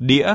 đĩa.